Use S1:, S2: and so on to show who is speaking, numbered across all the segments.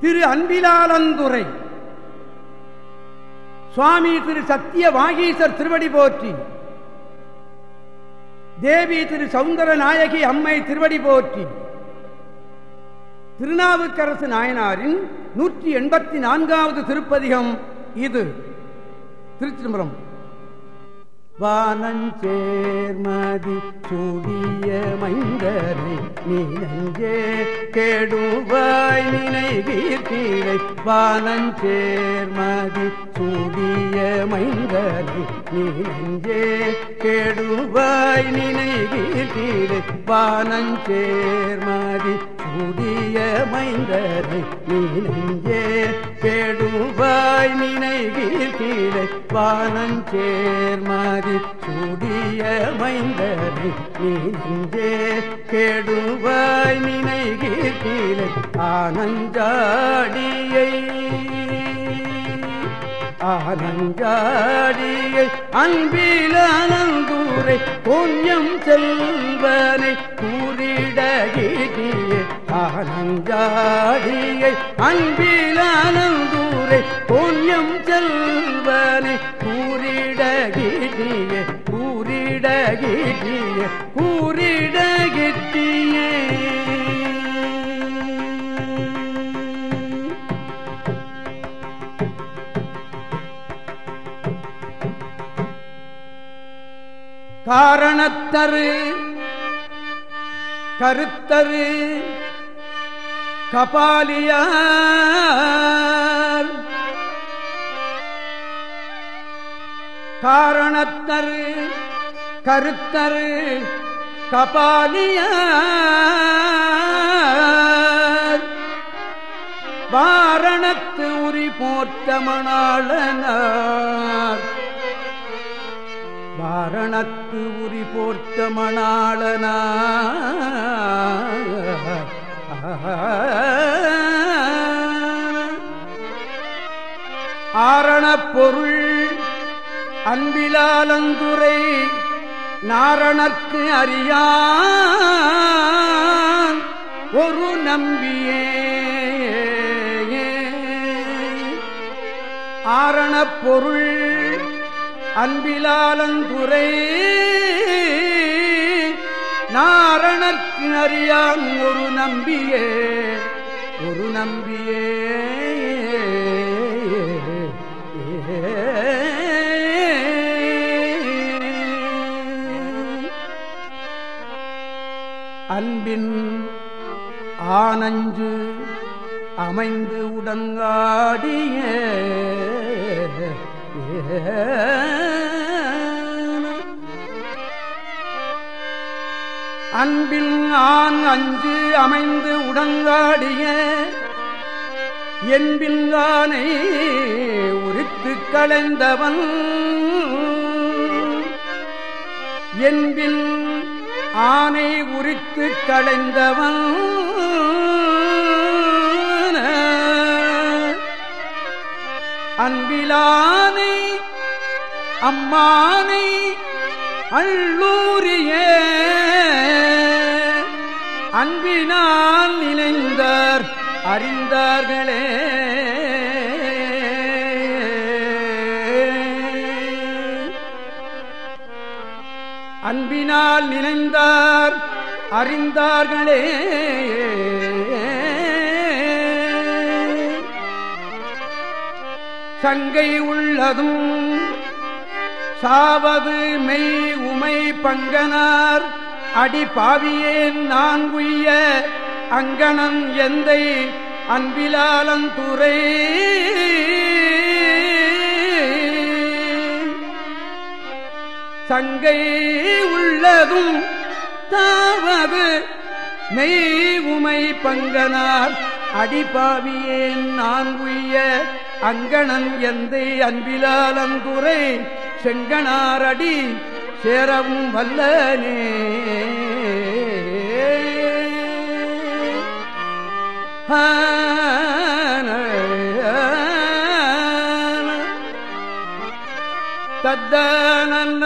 S1: திரு அன்பிலாலந்துரை சுவாமி திரு சத்திய வாகீசர் திருவடி போற்றி. தேவி திரு சவுந்தர நாயகி அம்மை திருவடி போற்றி. திருநாவுக்கரசு நாயனாரின் நூற்றி எண்பத்தி நான்காவது திருப்பதிகம் இது. திருச்சிதம்பரம். வானஞ்சேர்மதி சூடிய மைந்தரை நீ நஞ்சே கேடுவாய் நினைவீர்கீழை வானஞ்சேர்மதி சூடிய மைந்தரை நீ நஞ்சே கேடுவாய் நினைவீர்கீழை வானஞ்சேர்மதி புதிய மைந்தரை நீ நஞ்சே கேடுவாய் நினைவீர்கீழை வானஞ்சேர்மதி புதிய மைந்தரை நீ நெஞ்சே கீழே நினைகீழே ஆனங்காடியை அன்பில் அன்பிலானந்தூரை புண்ணியம் செல்வனை கூறிடகிரியே ஆனங்காடியை அன்பில் அன்பிலானந்தூரை காரணத்தரு கருத்தரு கபாலியார். காரணத்தரு கருத்தரு கபாலியார். வாரணத்து உரி போர்த்தமணாளனார் காரணத்து உரி போர்த்த மணாளனா. ஆரணப் பொருள் அன்பிலாலந்துரை நாரணர்க்கு அறியான். ஒரு நம்பியே. ஆரணப் பொருள் அன்பிலாலந்துரை நாரணர்க்கு அறியான் ஒரு நம்பியே ஒரு நம்பியே. அன்பின் ஆனஞ்சு அமைந்து உடங்காடியே அன்பில் ஆண் அஞ்சு அமைந்து உடங்காடிய என்பின்கானை உரித்து களைந்தவன். என்பில் ஆனை உரித்து களைந்தவன். அன்பிலானை அம்மானை அள்ளூரியே. அன்பினால் நினைந்தார் அறிந்தார்களே. அன்பினால் நினைந்தார் அறிந்தார்களே. சங்கை உள்ளதும் சாவது மெய் உமை பங்கனார். அடி பாவியேன் நான் உய்ய அங்கணன் எந்தை அன்பிலாலந்துரை சங்கை உள்ளதும் தாவது மெய் உமை பங்கனார். அடிபாவியேன் நான் உய்ய அங்கணன் எந்தை அன்பிலாலந்துரை செங்கனாரடி சேரவும் வல்லனே. தத்த நல்ல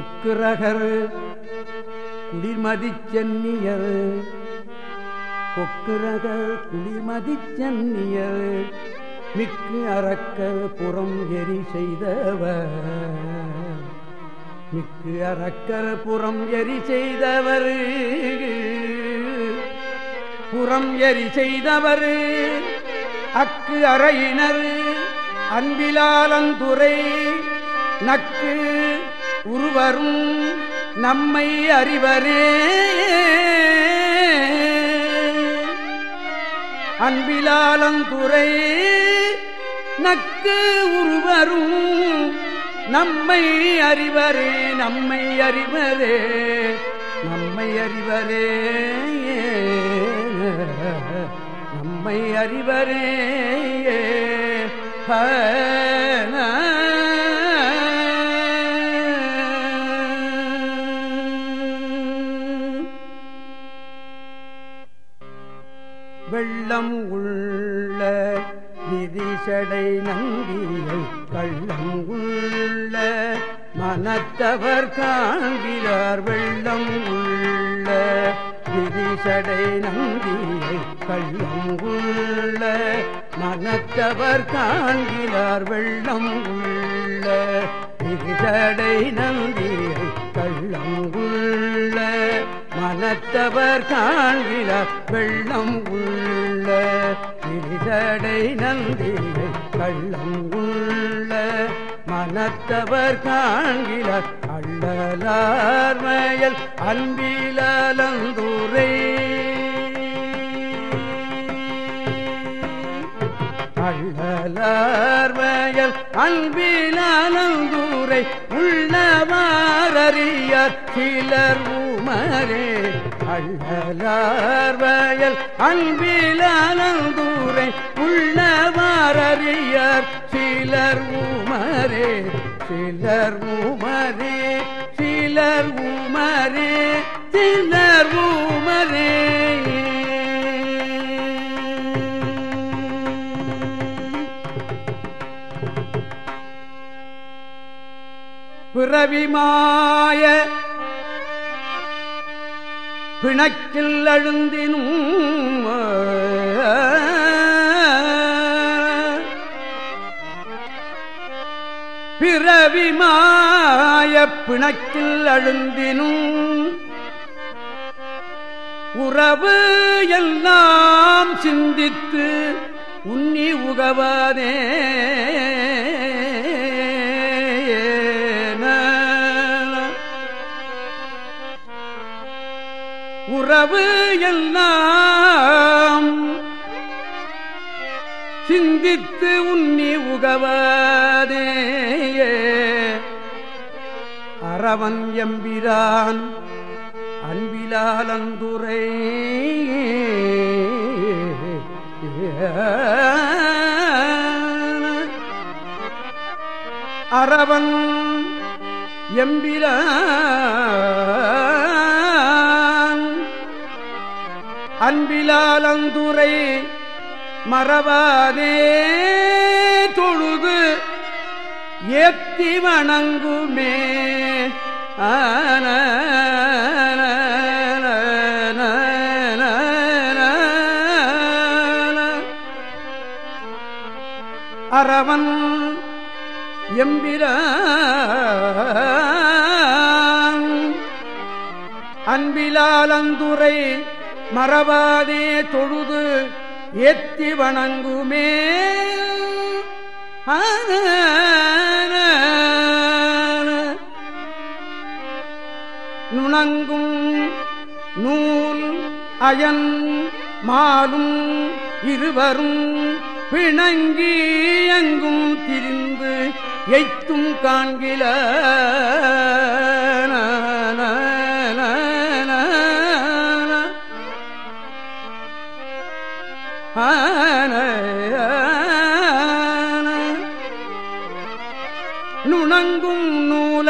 S1: கொக்குரகர். குளிர்மதி சென்னியர் கொக்குரகர் குளிர்மதி சென்னியர் மிக்கு அறக்கர் புறம் எரி செய்தவர். மிக்கு அறக்கர் புறம் எரி செய்தவர். புறம் எரி செய்தவர். அக்கு அறையினர் அன்பிலாலந்துரை நக்கு உருவரும் நம்மை அறிவரே. அன்பிலாலந்துரை நக்கு உருவரும் நம்மை அறிவரே நம்மை அறிவரே நம்மை அறிவரே. நம்மை அறிவரே. வெள்ளம் மனத்தவர் காண்கிறார் வெள்ளம் உள்ள விதிசடை நந்தியை கள்ளம் உள்ள மனத்தவர் காண்கிறார் வெள்ளம் உள்ள விதிசடை நந்தியை கள்ளம் உள்ள மனத்தவர் காண்கிறார் வெள்ளம் உள்ள விரிசடை நந்தியை கள்ளம் உள்ள மனத்தவர் காண்கில அள்ளலார்மையல் அன்பிலந்துரை அள்ளலார் அன்பிலந்துரை உள்ளவாரறியார் சிலர் உமரே. அள்ளலார் அன்பிலந்துரை அன்பிலந்துரை உள்ளவாரறியார் சிலர் உமரே சிலர் உமரே சிலர் உமரே சிலர் உமரே. பிறவிமாய பிணக்கில் அழுந்தினும் பிறவி மாய பிணக்கில் அழுந்தினும் உறவு எல்லாம் சிந்தித்து உன்னி உகவாதே. உறவு எல்லாம் சிந்தித்து உன்னி உகவாதே. அறவன் எம்பிரான் அன்பிலாலந்துரை. அறவன் எம்பிரான் அன்பிலாலந்துரை மறவாதே தொழுது. ஏத்தி வணங்குமே. ஆன அறவன் எம்பிரான். அன்பிலாலந்துரை மறவாதே தொழுது ஏத்தி வணங்குமே. நுணங்கும் நூல் அயன் மாலும் இருவரும் பிணங்கி எங்கும் திரிந்து எய்த்தும் காண்கில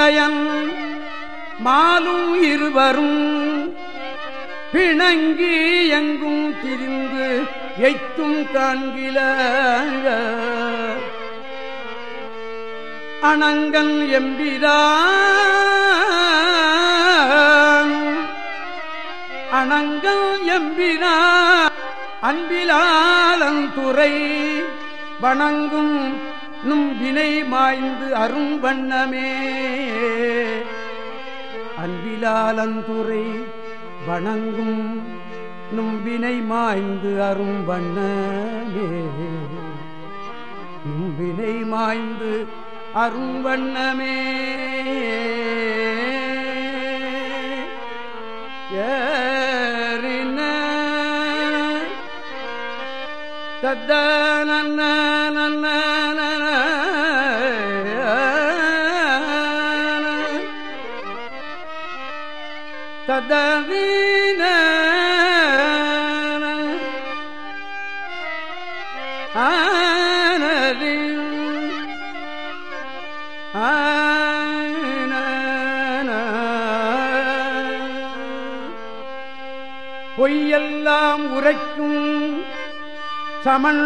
S1: நூலயன் மாலும் இருவரும் பிணங்கி எங்கும் திரிந்து எய்த்தும் காண்கில அணங்கன் எம்பிரான் அணங்கல் எம்பிரான் அன்பிலாலந்துறை வணங்கும் நும் வினை மாய்ந்து அரும் வண்ணமே. அன்பிலாலந்துறை வணங்கும் நும் வினை மாய்ந்து அரும் வண்ணமே. நும் வினை மாய்ந்து அரும் வண்ணமே. ஏறின தத்த நன்ன நன்ன பொய்யெல்லாம் உரைக்கும் சமன்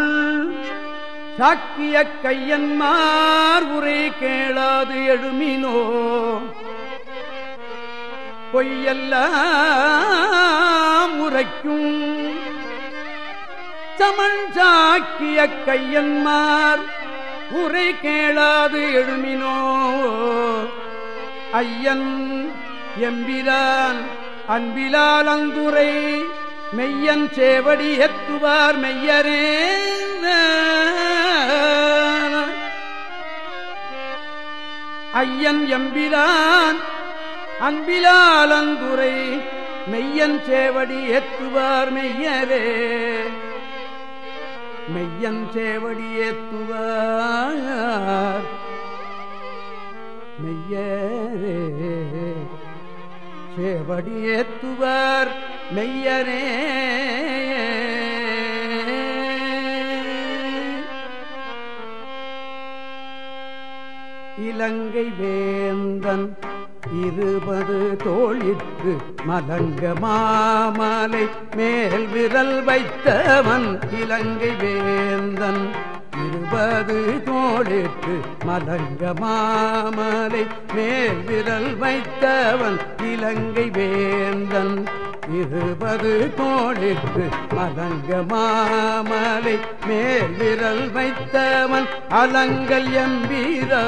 S1: சாக்கிய கையன்மார் உரை கேளாது எழுமினோ. பொய்யெல்லாம் உரைக்கும். சமன் சாக்கிய கையன்மார் உரை கேளாது எழுமினோ. ஐயன் எம்பிரான் அன்பிலால் அங்குரை மெய்யன் சேவடி எத்துவார் மெய்யரே. ஐயன் எம்பிரான் அன்பிலாலந்துரை மெய்யன் சேவடி ஏத்துவார் மெய்யரே மெய்யன் சேவடி ஏத்துவார் மெய்யரே. சேவடி ஏத்துவார் மெய்யரே. இலங்கை வேந்தன் இருபது தோழிற்கு மலங்க மாமலை மேல் விரல் வைத்தவன் இலங்கை வேந்தன். இருபது தோழிற்கு மலங்க மாமலை மேல் விரல் வைத்தவன் இலங்கை வேந்தன். இருபது தோழிற்கு மலங்க மாமலை மேல் விரல் வைத்தவன் அலங்கல் எம்பீரா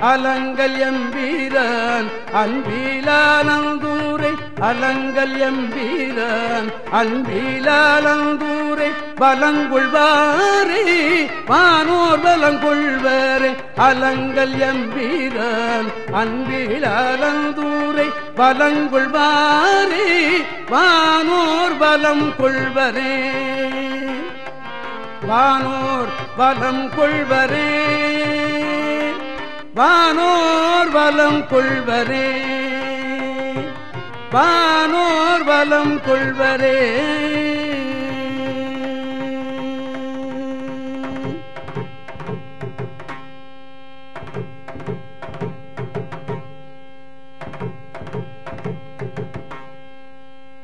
S1: அலங்கல் எம்பீரான் அன்பீலானந்தூரை அலங்கல் எம்பீரான் அன்பீலானந்தூரை பலங்குள்வாரே வானோர் பலங்கொள்வாரே அலங்கல் எம்பீரான் அன்பீலானந்தூரை பலங்குள்வாரே வானோர் பலம் கொள்வரே வானோர் பலம் கொள்வரே வானோர் வலம் கொள்வரே. வானோர் வலம் கொள்வரே.